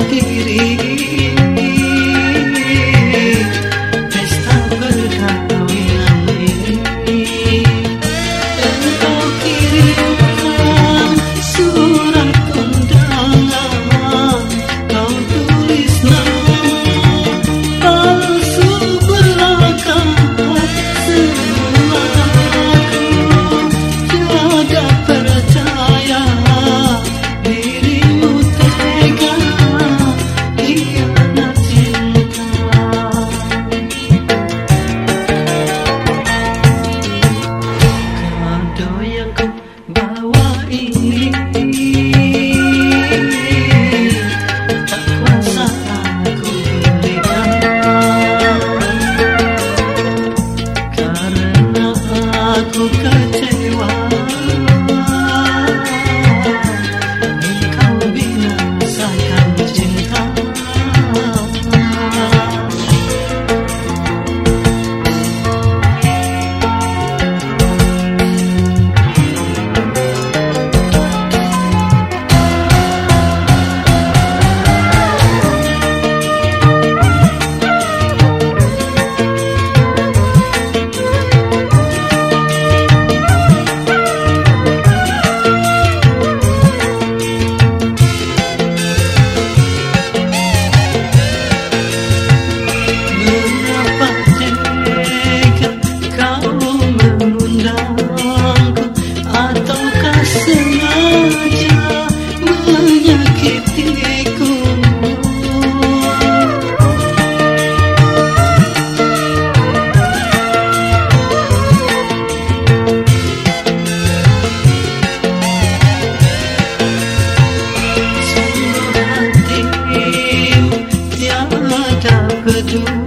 aku peduli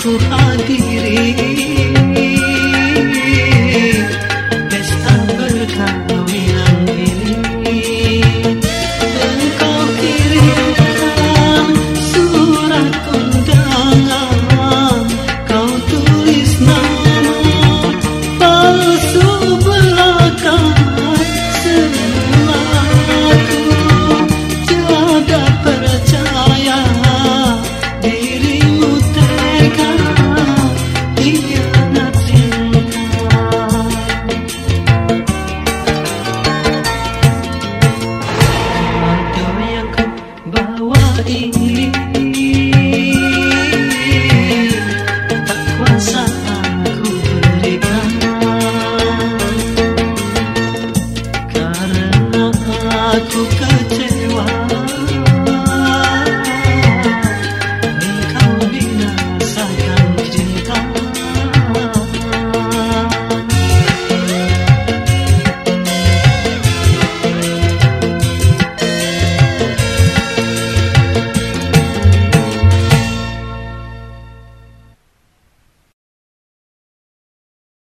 ku hadiri